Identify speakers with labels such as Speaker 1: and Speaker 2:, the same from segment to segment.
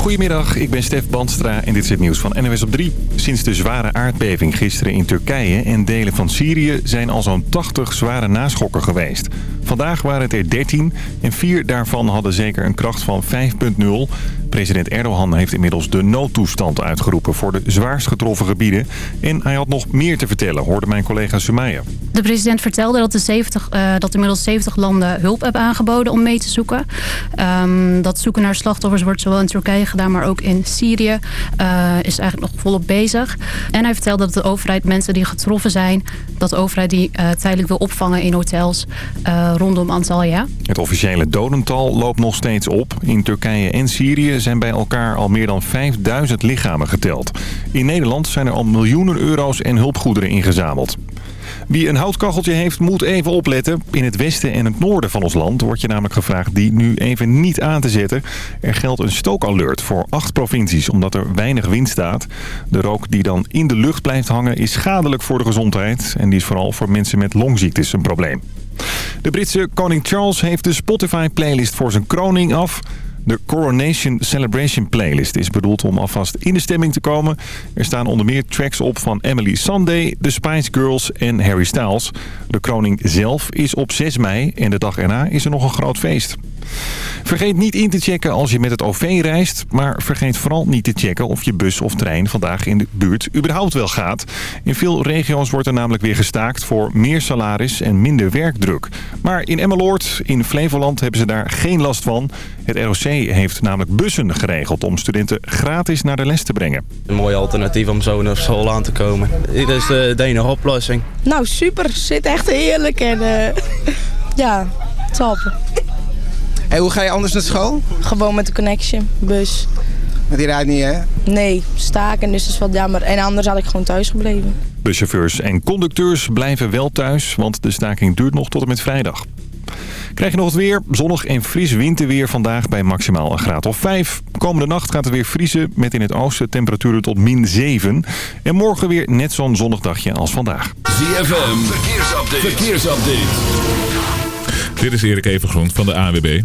Speaker 1: Goedemiddag, ik ben Stef Bandstra en dit is het nieuws van NWS op 3. Sinds de zware aardbeving gisteren in Turkije en delen van Syrië zijn al zo'n 80 zware naschokken geweest. Vandaag waren het er 13 en vier daarvan hadden zeker een kracht van 5,0. President Erdogan heeft inmiddels de noodtoestand uitgeroepen voor de zwaarst getroffen gebieden. En hij had nog meer te vertellen, hoorde mijn collega Sumaya.
Speaker 2: De president vertelde dat, de 70, uh, dat inmiddels 70 landen hulp hebben aangeboden om mee te zoeken. Um, dat zoeken naar slachtoffers wordt zowel in Turkije gedaan, maar ook in Syrië uh, is eigenlijk nog volop bezig. En hij vertelde dat de overheid mensen die getroffen zijn, dat de overheid die uh, tijdelijk wil opvangen in hotels rondom Antalya.
Speaker 1: Het officiële dodental loopt nog steeds op. In Turkije en Syrië zijn bij elkaar al meer dan 5000 lichamen geteld. In Nederland zijn er al miljoenen euro's en hulpgoederen ingezameld. Wie een houtkacheltje heeft, moet even opletten. In het westen en het noorden van ons land wordt je namelijk gevraagd die nu even niet aan te zetten. Er geldt een stookalert voor acht provincies, omdat er weinig wind staat. De rook die dan in de lucht blijft hangen is schadelijk voor de gezondheid. En die is vooral voor mensen met longziektes een probleem. De Britse koning Charles heeft de Spotify-playlist voor zijn kroning af... De Coronation Celebration playlist is bedoeld om alvast in de stemming te komen. Er staan onder meer tracks op van Emily Sunday, The Spice Girls en Harry Styles. De kroning zelf is op 6 mei en de dag erna is er nog een groot feest. Vergeet niet in te checken als je met het OV reist. Maar vergeet vooral niet te checken of je bus of trein vandaag in de buurt überhaupt wel gaat. In veel regio's wordt er namelijk weer gestaakt voor meer salaris en minder werkdruk. Maar in Emmeloord, in Flevoland, hebben ze daar geen last van. Het ROC heeft namelijk bussen geregeld om studenten gratis naar de les te brengen.
Speaker 3: Een mooi alternatief om zo naar school aan te komen. Dit is de, enige oplossing.
Speaker 4: Nou super, zit echt heerlijk en uh, ja, top.
Speaker 5: En hoe ga je anders naar school?
Speaker 4: Gewoon met de connection, bus.
Speaker 5: Maar die rijdt niet, hè?
Speaker 4: Nee, staken, dus dat is wat jammer. En anders had ik gewoon thuis gebleven.
Speaker 1: Buschauffeurs en conducteurs blijven wel thuis, want de staking duurt nog tot en met vrijdag. Krijg je nog het weer? Zonnig en fris winterweer vandaag bij maximaal een graad of 5. Komende nacht gaat het weer vriezen met in het oosten temperaturen tot min 7. En morgen weer net zo'n zonnig dagje als vandaag.
Speaker 6: ZFM, verkeersupdate. verkeersupdate.
Speaker 7: Dit is Erik Evengroen van de ANWB.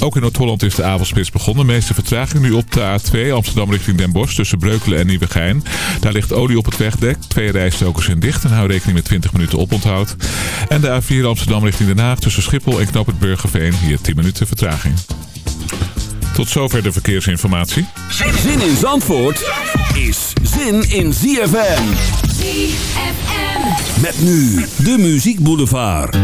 Speaker 7: Ook in Noord-Holland is de avondspits begonnen. De meeste vertraging nu op de A2 Amsterdam richting Den Bosch tussen Breukelen en Nieuwegein. Daar ligt olie op het wegdek. Twee rijstokers zijn dicht en hou rekening met 20 minuten oponthoud. En de A4 Amsterdam richting Den Haag tussen Schiphol en Knoop het Burgerveen. Hier 10 minuten vertraging. Tot zover de verkeersinformatie.
Speaker 6: Zin in Zandvoort is zin in ZFM. ZFM. Met nu de Muziek Boulevard.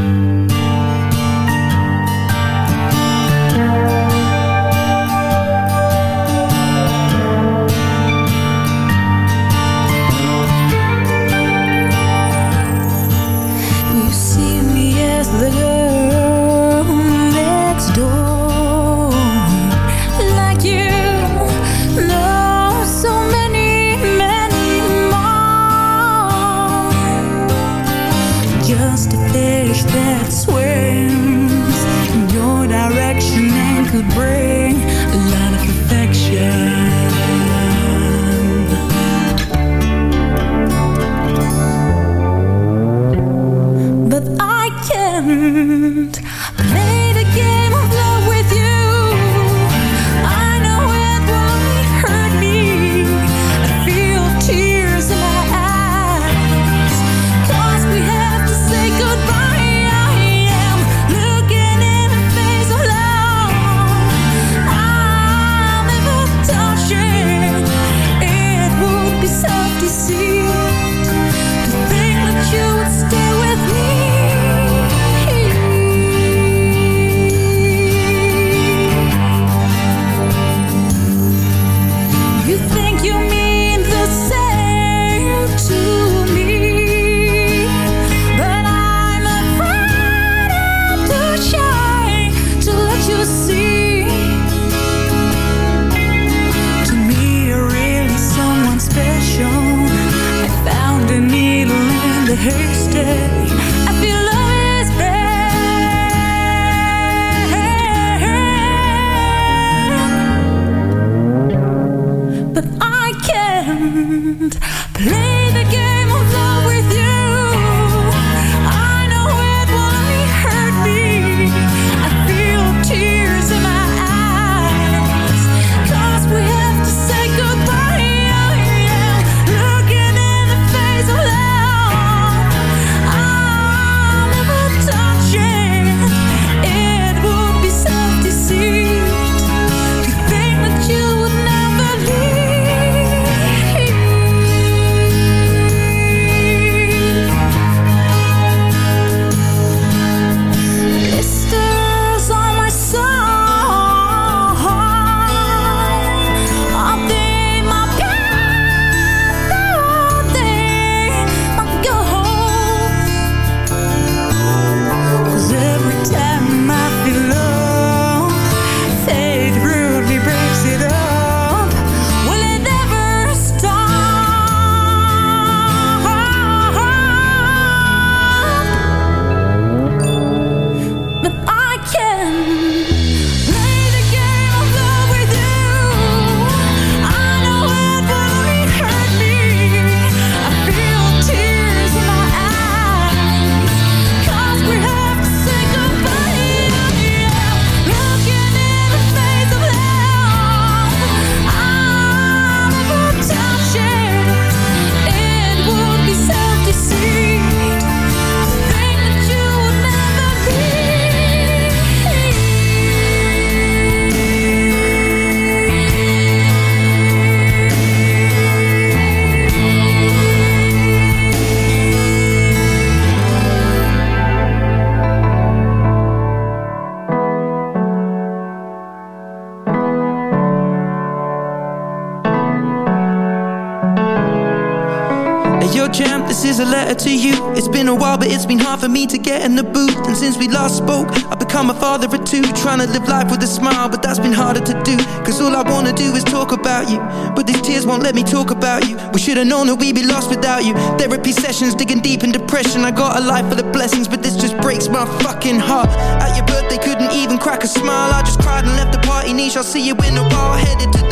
Speaker 8: For me to get in the booth. And since we last spoke, I've become a father of two. Trying to live life with a smile, but that's been harder to do. Cause all I wanna do is talk about you. But these tears won't let me talk about you. We should've known that we'd be lost without you. Therapy sessions, digging deep in depression. I got a life full of blessings, but this just breaks my fucking heart. At your birthday, couldn't even crack a smile. I just cried and left the party niche. I'll see you in a while. Headed to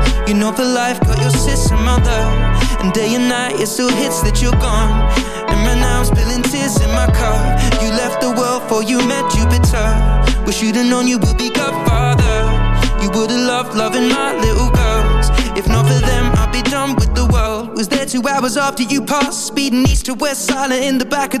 Speaker 8: You know for life got your sister mother. And day and night it still hits that you're gone. And right now I'm spilling tears in my car You left the world for you met Jupiter. Wish you'd have known you would be Godfather. You would've loved loving my little girls. If not for them, I'd be done with the world. Was there two hours after you passed Speeding east to west, silent in the back of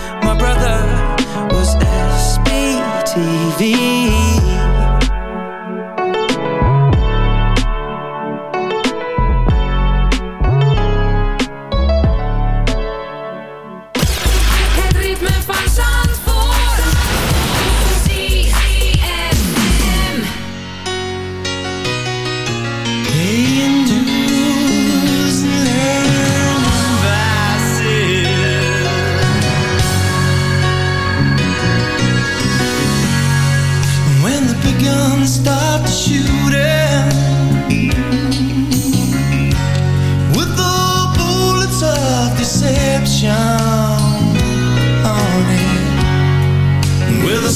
Speaker 8: TV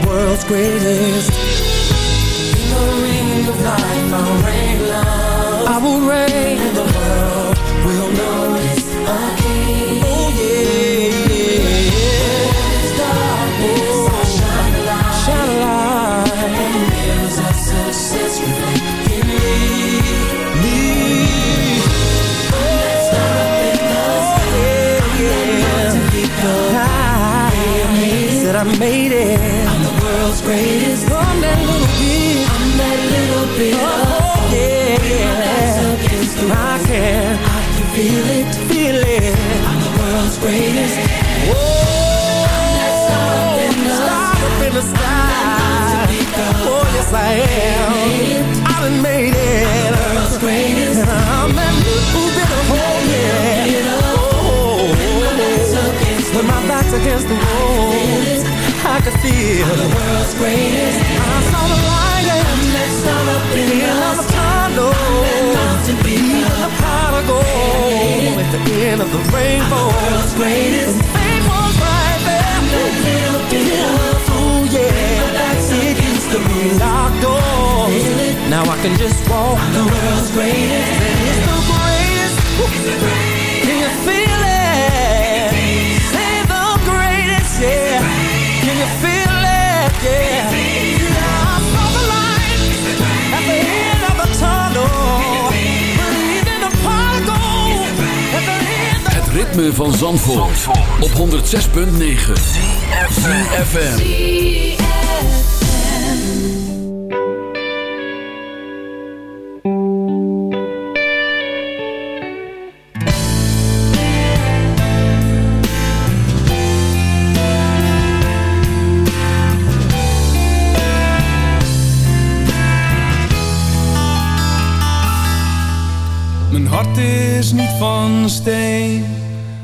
Speaker 9: the world's greatest. In the ring of life, I'll reign love. I will reign. And the world will notice a king. Oh yeah, yeah. Darkness, oh. I shine a light. Shine a light. And mirrors of success reflect in me. Me. I'm up in the sky. I'm peak up. Said I made it greatest. That little bit. I'm that little bit. Oh, yeah, yeah. I can. I can feel it, feel it. I'm the world's greatest. Whoa. I'm that star up in the star up in the sky. Oh, yes, I am. I done made it. I'm the world's greatest. And I'm that little bit of hope, yeah. Oh, oh, oh. when my back's against the wall. I could feel I'm the world's greatest. I saw the light and that sun up in the of the tunnel. Mountain peak the pot of gold at the end of the rainbow. I'm the world's greatest. And fame was right there. I'm that little bit of fool, yeah. That's against the locked doors. Now I can just walk. I'm the world's greatest. It's the greatest. It's the greatest. ritme van Zandvoort, Zandvoort. op 106.9 CFFM Mijn hart
Speaker 6: is niet van steen.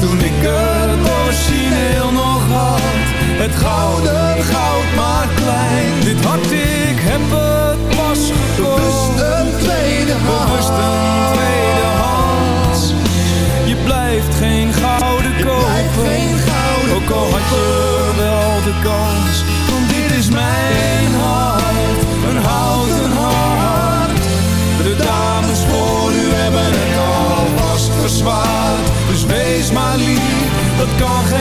Speaker 10: toen ik het origineel nog had. Het gouden goud
Speaker 11: gone.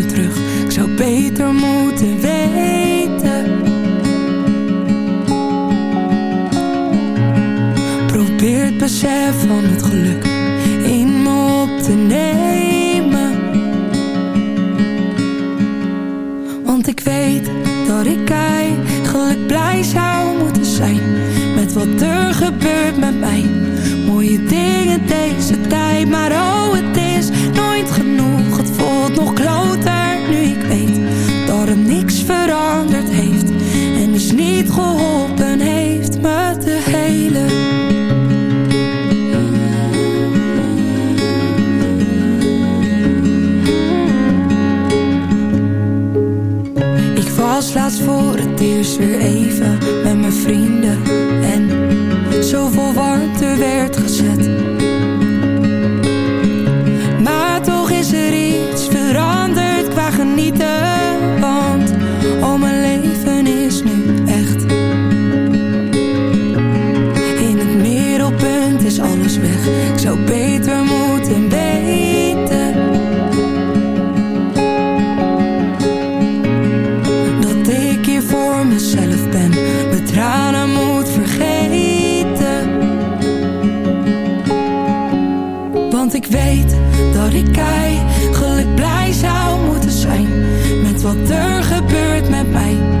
Speaker 11: terug. Ik zou beter moeten weten. Probeer het besef van het geluk in me op te nemen. Want ik weet dat ik eigenlijk blij zou moeten zijn. Met wat er gebeurt met mij. Mooie dingen deze tijd, maar ook weer even met mijn vrienden. En zoveel warmte werd gezet kei. Geluk blij zou moeten zijn met wat er gebeurt met mij.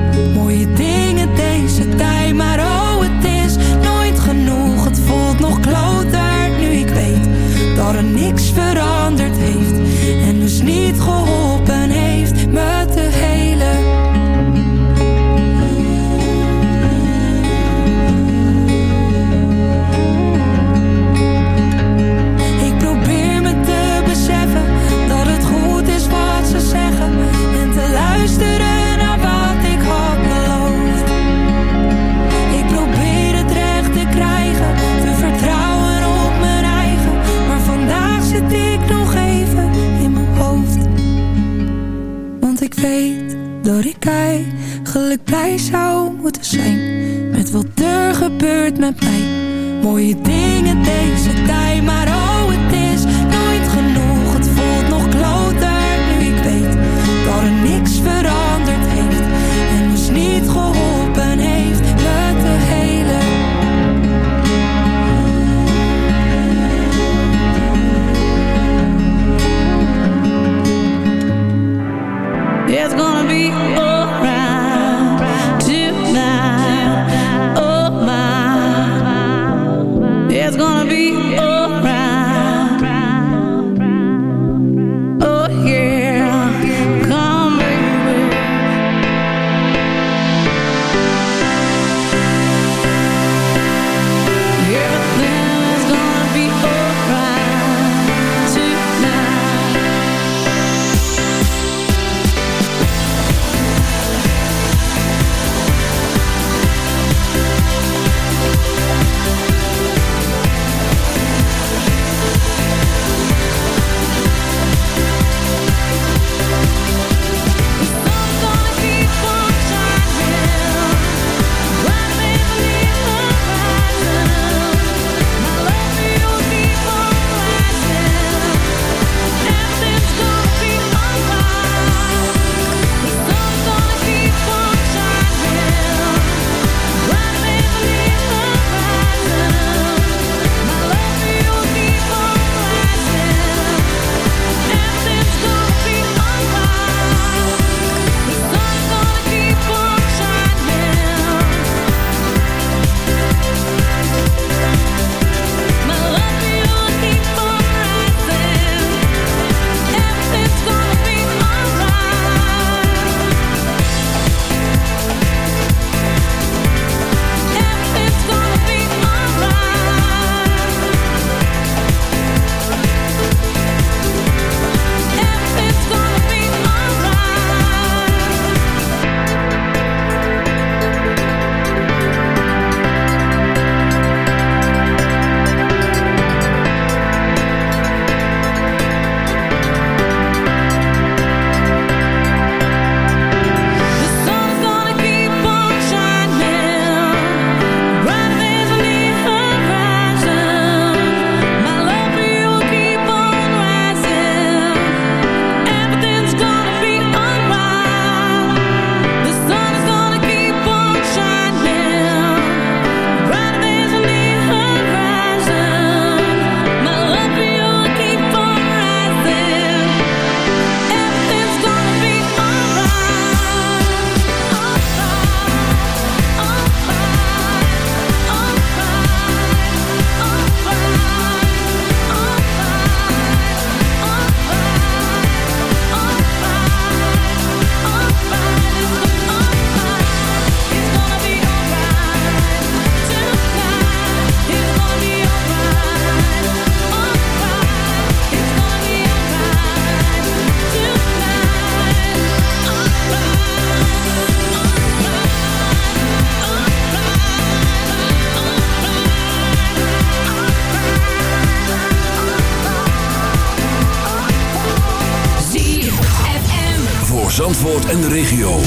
Speaker 11: En
Speaker 6: de regio.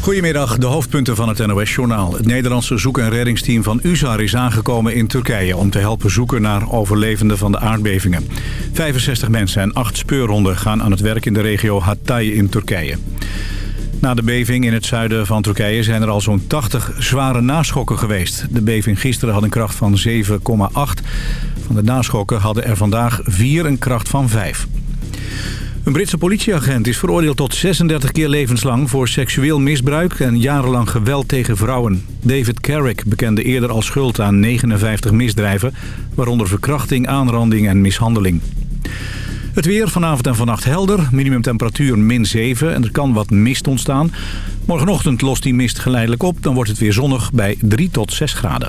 Speaker 12: Goedemiddag, de hoofdpunten van het NOS-journaal. Het Nederlandse zoek- en reddingsteam van USAR is aangekomen in Turkije... om te helpen zoeken naar overlevenden van de aardbevingen. 65 mensen en 8 speurhonden gaan aan het werk in de regio Hatay in Turkije. Na de beving in het zuiden van Turkije zijn er al zo'n 80 zware naschokken geweest. De beving gisteren had een kracht van 7,8. Van de naschokken hadden er vandaag 4 een kracht van 5. Een Britse politieagent is veroordeeld tot 36 keer levenslang... voor seksueel misbruik en jarenlang geweld tegen vrouwen. David Carrick bekende eerder al schuld aan 59 misdrijven... waaronder verkrachting, aanranding en mishandeling. Het weer vanavond en vannacht helder. Minimumtemperatuur min 7 en er kan wat mist ontstaan. Morgenochtend lost die mist geleidelijk op. Dan wordt het weer zonnig bij 3 tot 6 graden.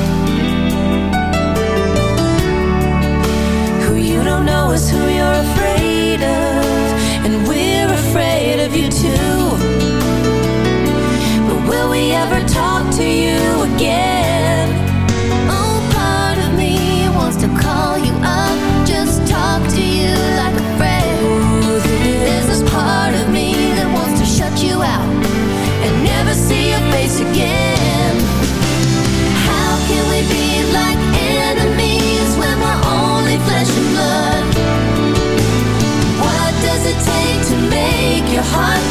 Speaker 13: don't know is who you're afraid of.
Speaker 14: heart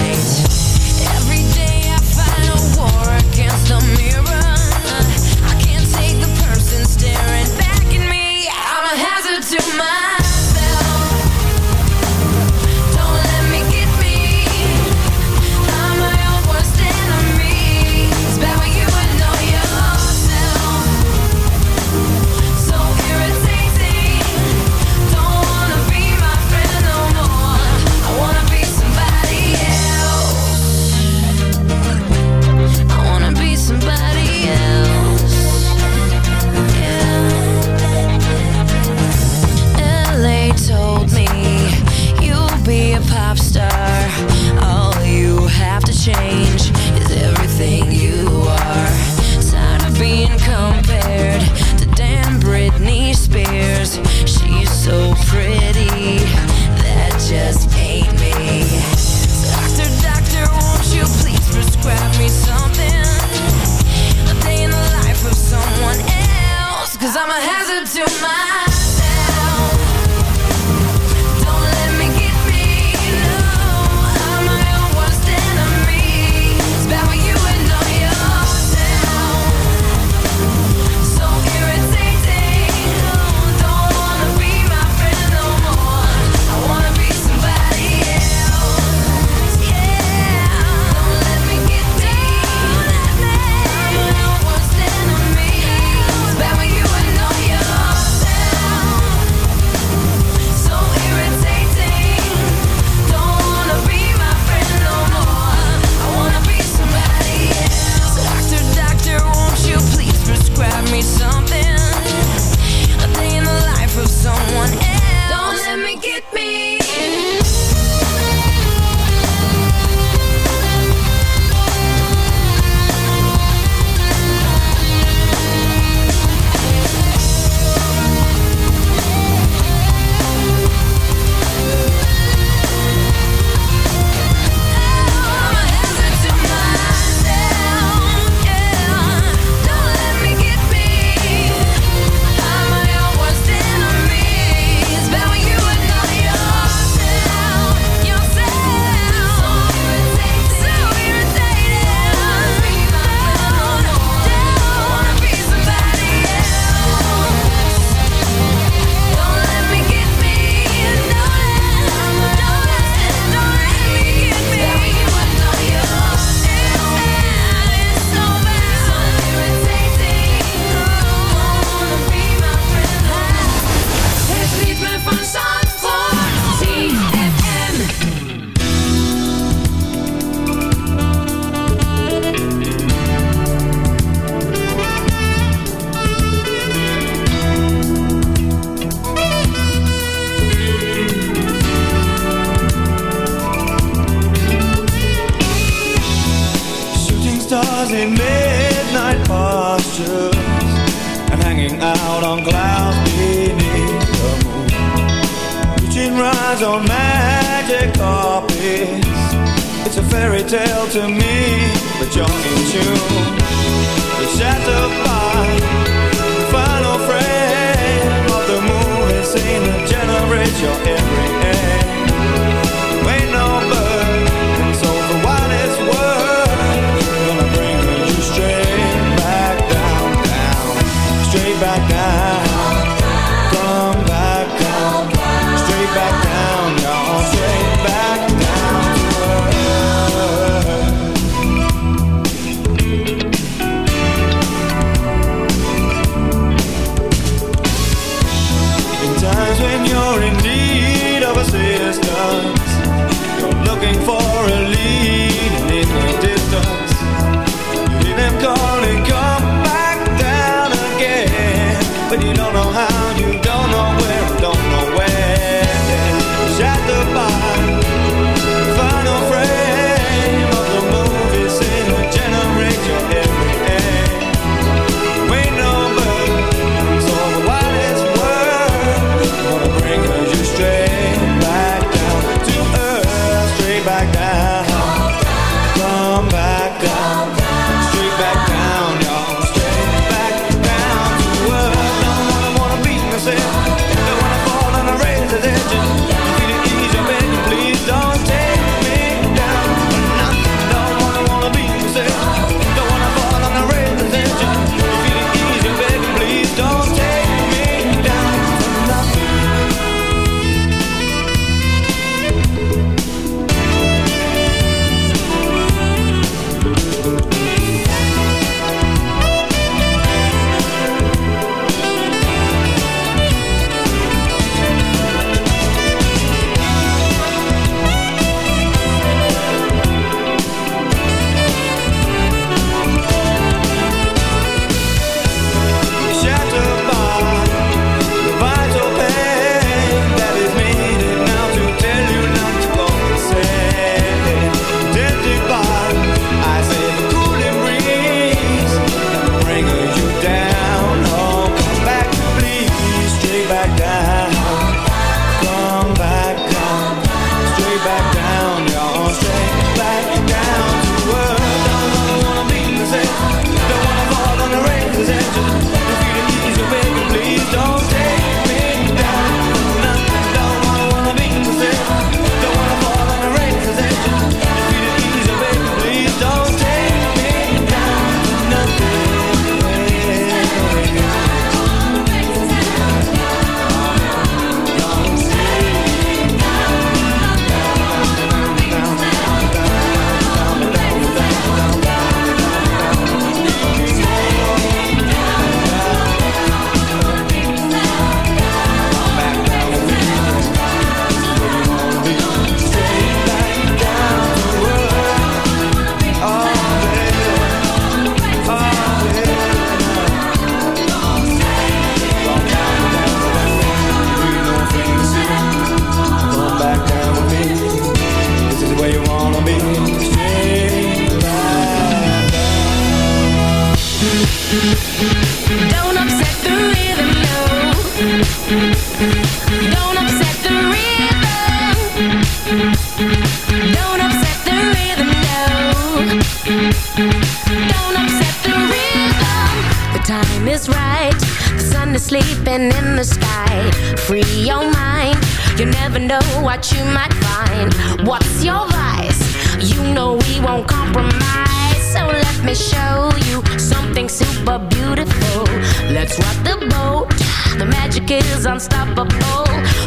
Speaker 15: is
Speaker 16: unstoppable.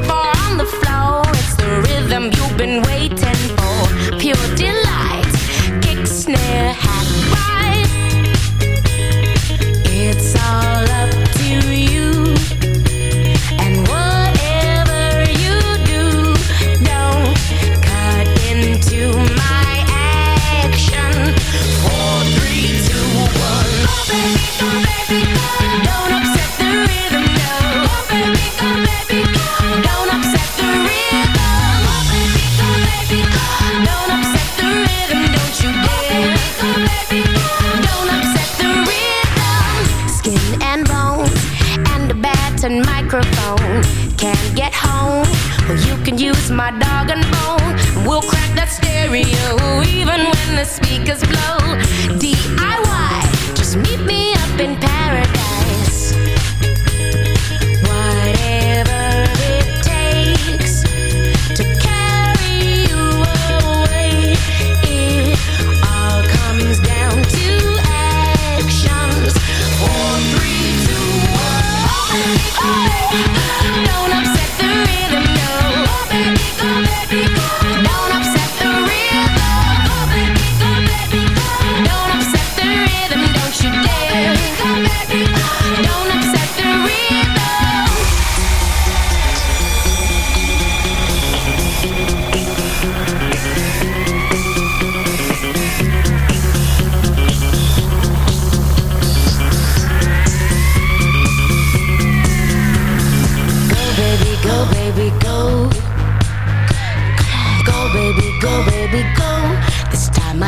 Speaker 16: For on the floor, it's the rhythm you've been waiting for. Pure delight. my dog.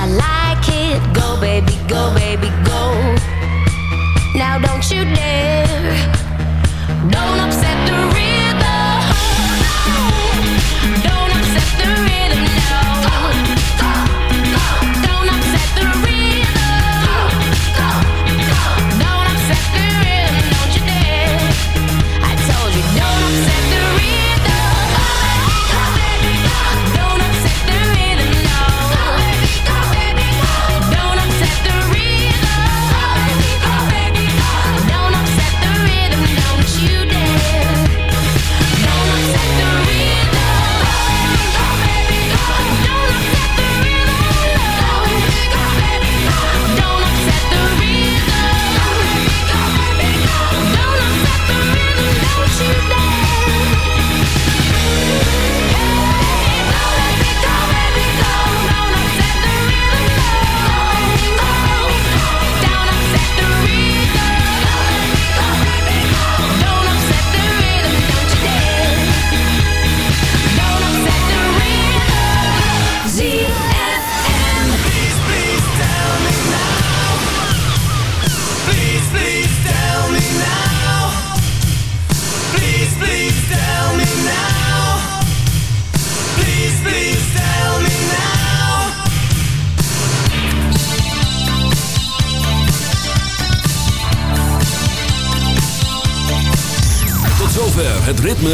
Speaker 6: my life.